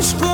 aşk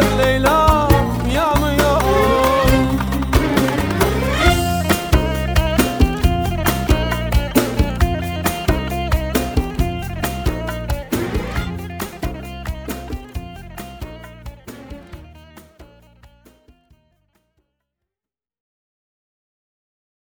Leyla.